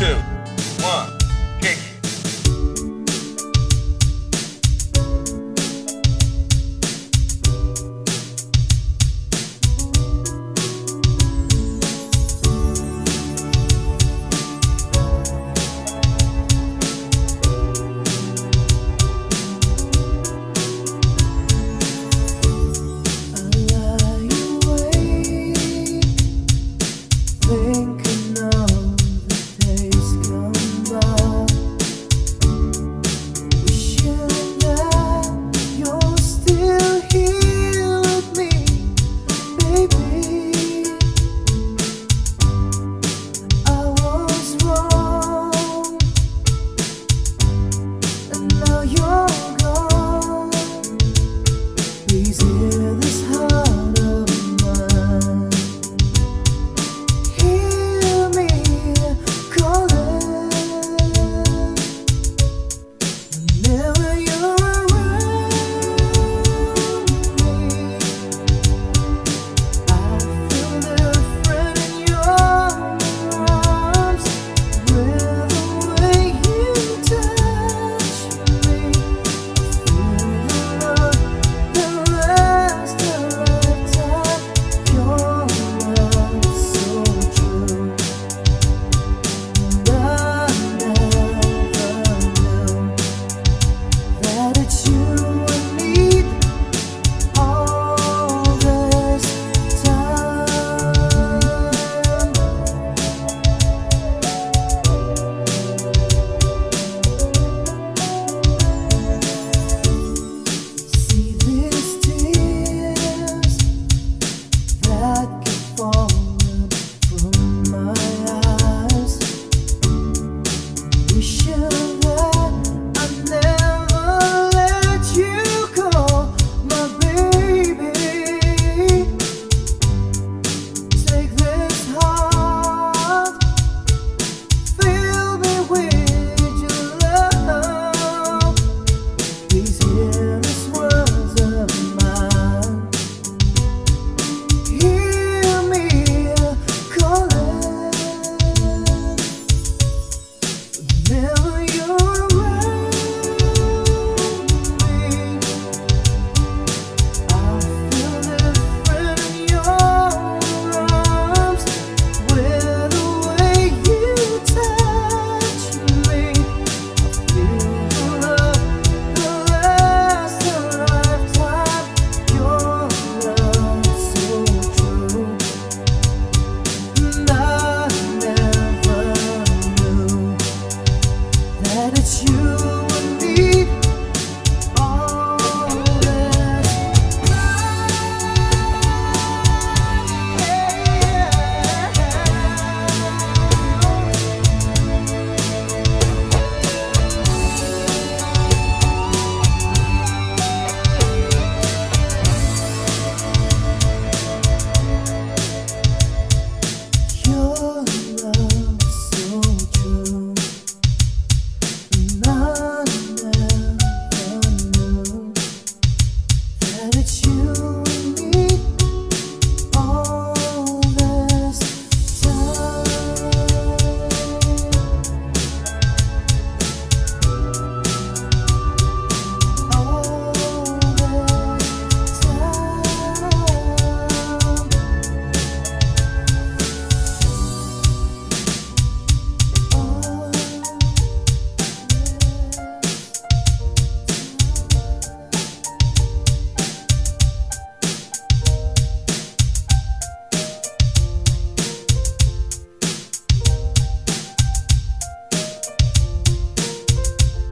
too.